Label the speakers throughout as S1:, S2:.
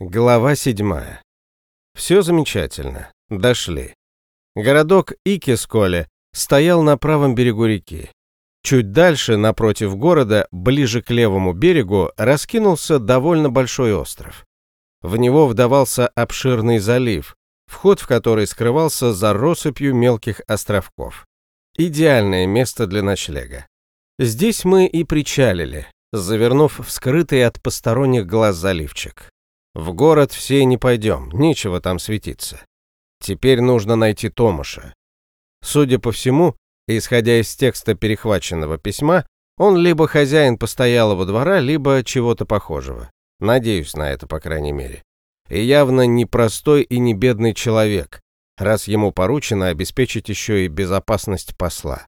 S1: Глава седьмая. Все замечательно. Дошли. Городок Икисколе стоял на правом берегу реки. Чуть дальше, напротив города, ближе к левому берегу, раскинулся довольно большой остров. В него вдавался обширный залив, вход в который скрывался за россыпью мелких островков. Идеальное место для ночлега. Здесь мы и причалили, завернув в скрытый от посторонних глаз заливчик. В город все не пойдем, нечего там светиться. Теперь нужно найти Томаша. Судя по всему, исходя из текста перехваченного письма, он либо хозяин постоялого двора, либо чего-то похожего. Надеюсь на это, по крайней мере. И явно не простой и не бедный человек, раз ему поручено обеспечить еще и безопасность посла.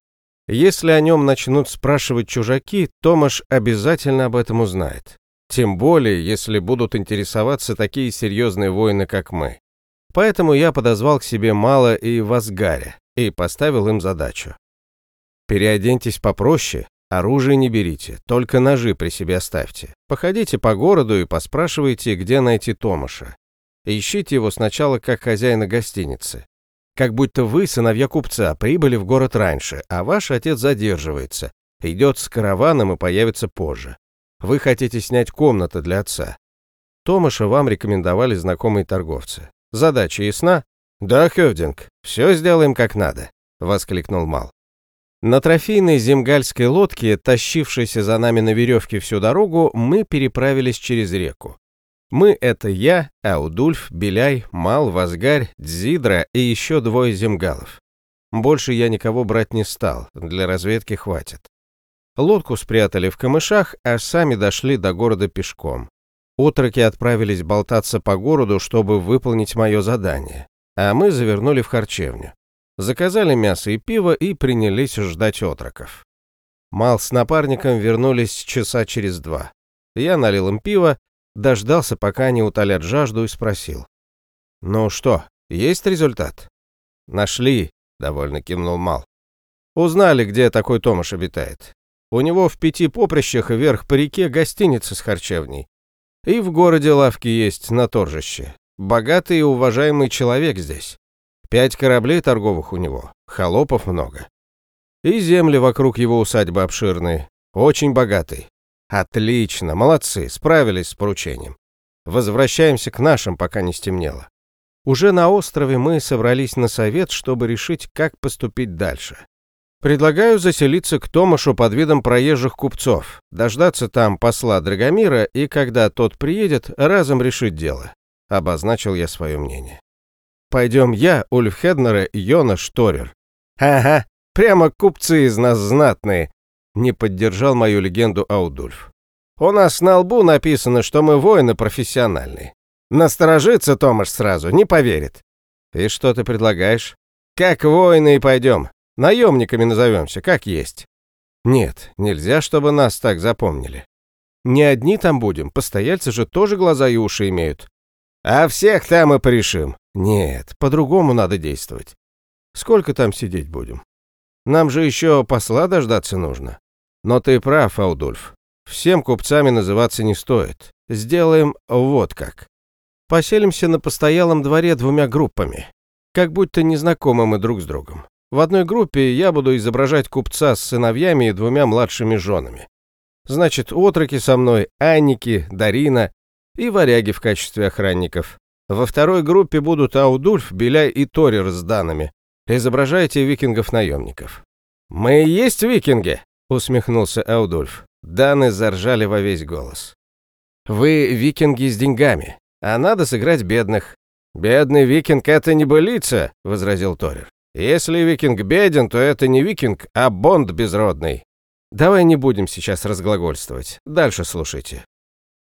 S1: Если о нем начнут спрашивать чужаки, Томаш обязательно об этом узнает. Тем более, если будут интересоваться такие серьезные воины, как мы. Поэтому я подозвал к себе Мало и Вазгаря и поставил им задачу. Переоденьтесь попроще, оружие не берите, только ножи при себе оставьте. Походите по городу и поспрашивайте, где найти Томаша. Ищите его сначала как хозяина гостиницы. Как будто вы, сыновья купца, прибыли в город раньше, а ваш отец задерживается, идет с караваном и появится позже. Вы хотите снять комнату для отца. Томаша вам рекомендовали знакомые торговцы. Задача ясна? Да, Хевдинг, все сделаем как надо, воскликнул Мал. На трофейной земгальской лодке, тащившейся за нами на веревке всю дорогу, мы переправились через реку. Мы — это я, Аудульф, Беляй, Мал, Вазгарь, Дзидра и еще двое земгалов. Больше я никого брать не стал, для разведки хватит. Лодку спрятали в камышах, а сами дошли до города пешком. Отроки отправились болтаться по городу, чтобы выполнить мое задание, а мы завернули в харчевню. Заказали мясо и пиво и принялись ждать отроков. Мал с напарником вернулись часа через два. Я налил им пиво, дождался, пока они утолят жажду, и спросил. «Ну что, есть результат?» «Нашли», — довольно кивнул Мал. «Узнали, где такой Томаш обитает. У него в пяти поприщах вверх по реке гостиница с харчевней. И в городе лавки есть на торжище. Богатый и уважаемый человек здесь. Пять кораблей торговых у него, холопов много. И земли вокруг его усадьбы обширные. Очень богатый. Отлично, молодцы, справились с поручением. Возвращаемся к нашим, пока не стемнело. Уже на острове мы собрались на совет, чтобы решить, как поступить дальше. Предлагаю заселиться к Томашу под видом проезжих купцов, дождаться там посла Драгомира и, когда тот приедет, разом решить дело. Обозначил я свое мнение. Пойдем я, Ульф Хеднер и Йона Шторер. Ага, прямо купцы из нас знатные, не поддержал мою легенду Аудульф. У нас на лбу написано, что мы воины профессиональные. Насторожится Томаш сразу, не поверит. И что ты предлагаешь? Как воины и пойдем. Наемниками назовемся, как есть. Нет, нельзя, чтобы нас так запомнили. Не одни там будем, постояльцы же тоже глаза и уши имеют. А всех там и порешим. Нет, по-другому надо действовать. Сколько там сидеть будем? Нам же еще посла дождаться нужно. Но ты прав, Аудульф. Всем купцами называться не стоит. Сделаем вот как. Поселимся на постоялом дворе двумя группами. Как будто незнакомы мы друг с другом. В одной группе я буду изображать купца с сыновьями и двумя младшими женами. Значит, отроки со мной, Анники, Дарина и варяги в качестве охранников. Во второй группе будут Аудульф, Беляй и Торир с данными. Изображайте викингов-наемников. «Мы и есть викинги!» — усмехнулся Аудульф. Даны заржали во весь голос. «Вы викинги с деньгами, а надо сыграть бедных». «Бедный викинг — это не былица», — возразил Торир. Если викинг беден, то это не викинг, а бонд безродный. Давай не будем сейчас разглагольствовать. Дальше слушайте.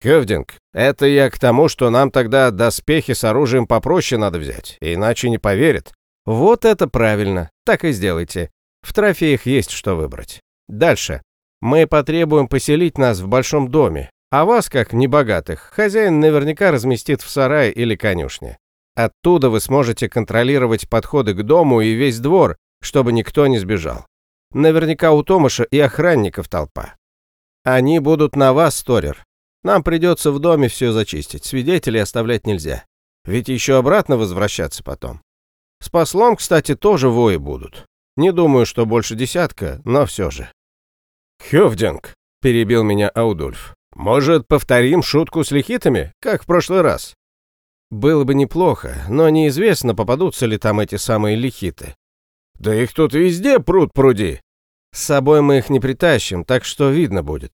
S1: Хевдинг, это я к тому, что нам тогда доспехи с оружием попроще надо взять, иначе не поверят. Вот это правильно. Так и сделайте. В трофеях есть что выбрать. Дальше. Мы потребуем поселить нас в большом доме, а вас, как небогатых, хозяин наверняка разместит в сарае или конюшне. Оттуда вы сможете контролировать подходы к дому и весь двор, чтобы никто не сбежал. Наверняка у Томаша и охранников толпа. Они будут на вас, Торер. Нам придется в доме все зачистить, свидетелей оставлять нельзя. Ведь еще обратно возвращаться потом. С послом, кстати, тоже вои будут. Не думаю, что больше десятка, но все же. «Хёвдинг», — перебил меня Аудульф. «Может, повторим шутку с лихитами, как в прошлый раз?» Было бы неплохо, но неизвестно, попадутся ли там эти самые лихиты. «Да их тут везде пруд пруди!» «С собой мы их не притащим, так что видно будет.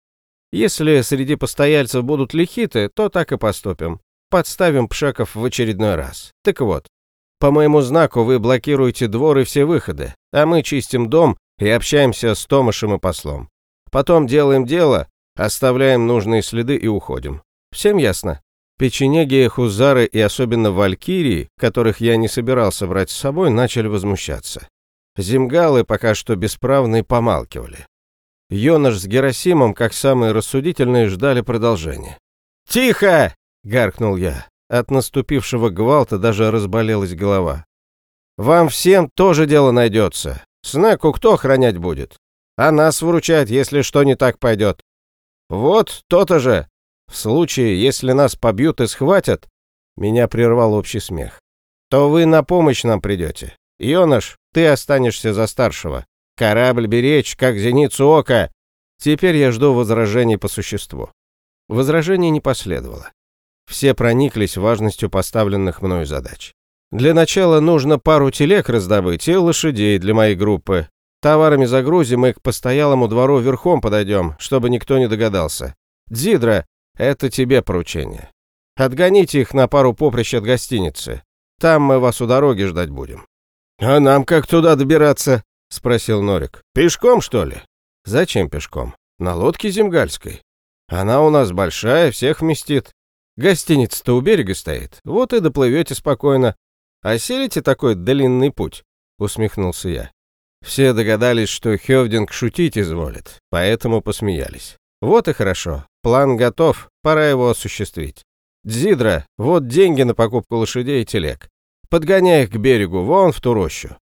S1: Если среди постояльцев будут лихиты, то так и поступим. Подставим пшеков в очередной раз. Так вот, по моему знаку вы блокируете двор и все выходы, а мы чистим дом и общаемся с Томашем и послом. Потом делаем дело, оставляем нужные следы и уходим. Всем ясно? Печенеги, хузары и особенно валькирии, которых я не собирался брать с собой, начали возмущаться. Зимгалы пока что бесправные помалкивали. Йонаш с Герасимом, как самые рассудительные, ждали продолжения. «Тихо!» — гаркнул я. От наступившего гвалта даже разболелась голова. «Вам всем тоже дело найдется. Снеку кто охранять будет? А нас выручать, если что не так пойдет. Вот то-то же. В случае, если нас побьют и схватят...» Меня прервал общий смех. «То вы на помощь нам придете. Йонаш, ты останешься за старшего. Корабль беречь, как зеницу ока. Теперь я жду возражений по существу. Возражений не последовало. Все прониклись важностью поставленных мною задач. Для начала нужно пару телег раздобыть и лошадей для моей группы. Товарами загрузим и к постоялому двору верхом подойдем, чтобы никто не догадался. Дзидра, это тебе поручение. Отгоните их на пару поприщ от гостиницы. Там мы вас у дороги ждать будем. А нам как туда добираться? — спросил Норик. «Пешком, что ли?» «Зачем пешком? На лодке земгальской. Она у нас большая, всех вместит. Гостиница-то у берега стоит, вот и доплывете спокойно. Оселите такой длинный путь?» — усмехнулся я. Все догадались, что Хевдинг шутить изволит, поэтому посмеялись. Вот и хорошо. План готов, пора его осуществить. Дзидра, вот деньги на покупку лошадей и телег. Подгоняй их к берегу, вон в ту рощу.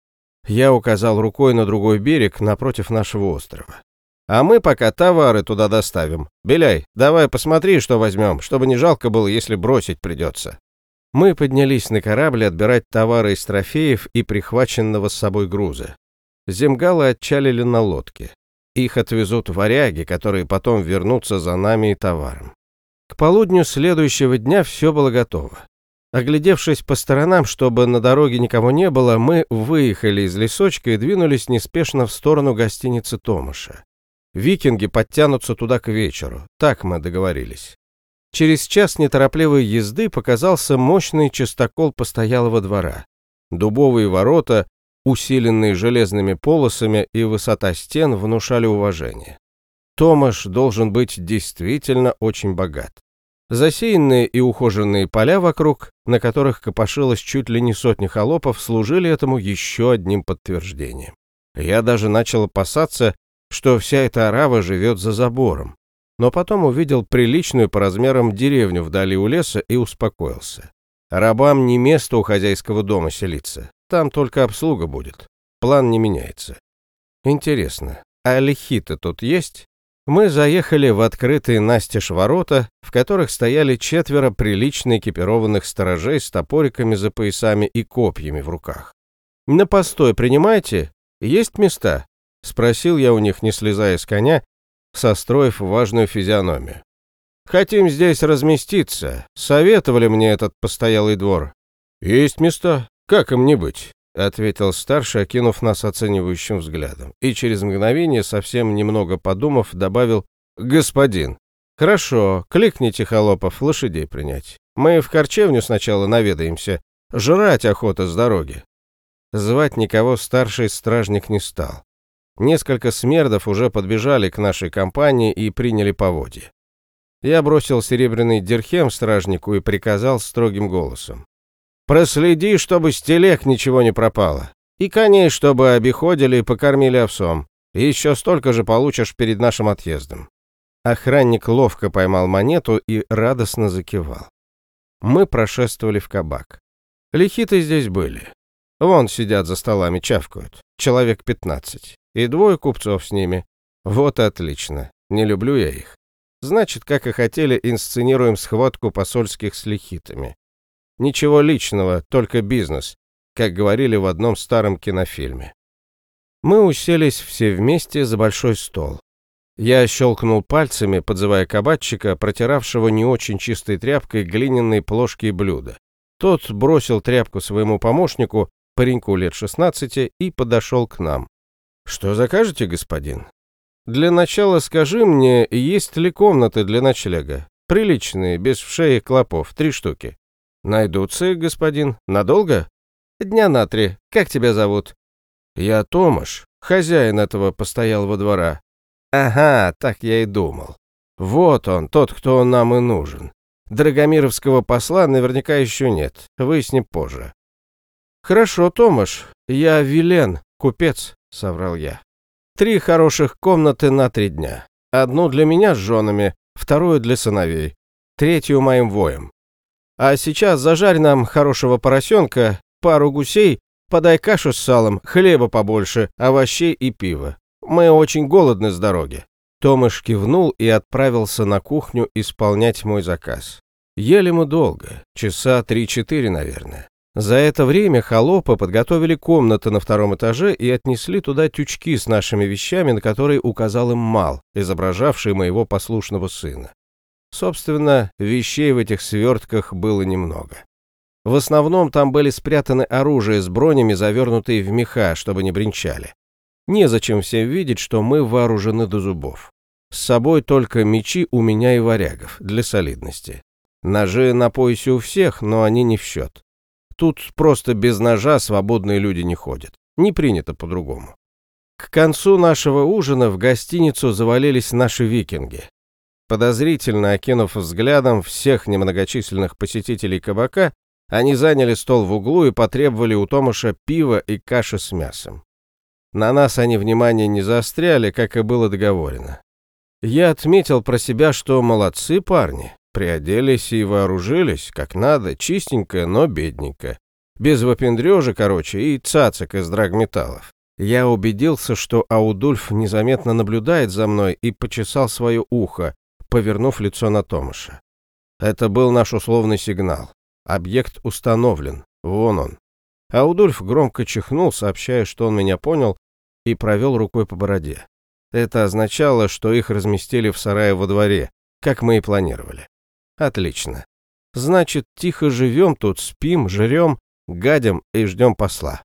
S1: Я указал рукой на другой берег напротив нашего острова. А мы пока товары туда доставим. Беляй, давай посмотри, что возьмем, чтобы не жалко было, если бросить придется. Мы поднялись на корабль отбирать товары из трофеев и прихваченного с собой груза. Земгалы отчалили на лодке. Их отвезут варяги, которые потом вернутся за нами и товаром. К полудню следующего дня все было готово. Оглядевшись по сторонам, чтобы на дороге никого не было, мы выехали из лесочка и двинулись неспешно в сторону гостиницы Томаша. Викинги подтянутся туда к вечеру, так мы договорились. Через час неторопливой езды показался мощный частокол постоялого двора. Дубовые ворота, усиленные железными полосами и высота стен внушали уважение. Томаш должен быть действительно очень богат. Засеянные и ухоженные поля вокруг, на которых копошилось чуть ли не сотни холопов, служили этому еще одним подтверждением. Я даже начал опасаться, что вся эта арава живет за забором, но потом увидел приличную по размерам деревню вдали у леса и успокоился. Рабам не место у хозяйского дома селиться, там только обслуга будет. План не меняется. Интересно, а лихиты тут есть? Мы заехали в открытые настежь ворота, в которых стояли четверо прилично экипированных сторожей с топориками за поясами и копьями в руках. «На постой принимайте? Есть места?» — спросил я у них, не слезая с коня, состроив важную физиономию. «Хотим здесь разместиться. Советовали мне этот постоялый двор». «Есть места. Как им не быть?» — ответил старший, окинув нас оценивающим взглядом, и через мгновение, совсем немного подумав, добавил «Господин». «Хорошо, кликните, холопов, лошадей принять. Мы в харчевню сначала наведаемся. Жрать охота с дороги». Звать никого старший стражник не стал. Несколько смердов уже подбежали к нашей компании и приняли поводья. Я бросил серебряный дирхем стражнику и приказал строгим голосом. Проследи, чтобы с телег ничего не пропало. И коней, чтобы обиходили и покормили овсом. Еще столько же получишь перед нашим отъездом». Охранник ловко поймал монету и радостно закивал. Мы прошествовали в кабак. Лихиты здесь были. Вон сидят за столами, чавкают. Человек пятнадцать. И двое купцов с ними. Вот отлично. Не люблю я их. Значит, как и хотели, инсценируем схватку посольских с лихитами. Ничего личного, только бизнес, как говорили в одном старом кинофильме. Мы уселись все вместе за большой стол. Я щелкнул пальцами, подзывая кабачика, протиравшего не очень чистой тряпкой глиняные плошки блюда. Тот бросил тряпку своему помощнику, пареньку лет 16, и подошел к нам. «Что закажете, господин?» «Для начала скажи мне, есть ли комнаты для ночлега? Приличные, без вшей и клопов, три штуки». «Найдутся, господин. Надолго?» «Дня на три. Как тебя зовут?» «Я Томаш, хозяин этого постоялого двора». «Ага, так я и думал. Вот он, тот, кто нам и нужен. Драгомировского посла наверняка еще нет. Выясним позже». «Хорошо, Томаш. Я Вилен, купец», — соврал я. «Три хороших комнаты на три дня. Одну для меня с женами, вторую для сыновей, третью моим воем. А сейчас зажарь нам хорошего поросенка, пару гусей, подай кашу с салом, хлеба побольше, овощей и пива. Мы очень голодны с дороги». Томаш кивнул и отправился на кухню исполнять мой заказ. Ели мы долго, часа три-четыре, наверное. За это время холопы подготовили комнаты на втором этаже и отнесли туда тючки с нашими вещами, на которые указал им Мал, изображавший моего послушного сына. Собственно, вещей в этих свертках было немного. В основном там были спрятаны оружие с бронями, завернутые в меха, чтобы не бренчали. Незачем всем видеть, что мы вооружены до зубов. С собой только мечи у меня и варягов, для солидности. Ножи на поясе у всех, но они не в счет. Тут просто без ножа свободные люди не ходят. Не принято по-другому. К концу нашего ужина в гостиницу завалились наши викинги. Подозрительно окинув взглядом всех немногочисленных посетителей кабака, они заняли стол в углу и потребовали у Томаша пива и каши с мясом. На нас они внимания не заостряли, как и было договорено. Я отметил про себя, что молодцы парни. Приоделись и вооружились, как надо, чистенько, но бедненько. Без выпендрежа, короче, и цацик из драгметаллов. Я убедился, что Аудульф незаметно наблюдает за мной и почесал свое ухо, повернув лицо на Томаша. Это был наш условный сигнал. Объект установлен. Вон он. Аудульф громко чихнул, сообщая, что он меня понял, и провел рукой по бороде. Это означало, что их разместили в сарае во дворе, как мы и планировали. Отлично. Значит, тихо живем тут, спим, жрем, гадим и ждем посла.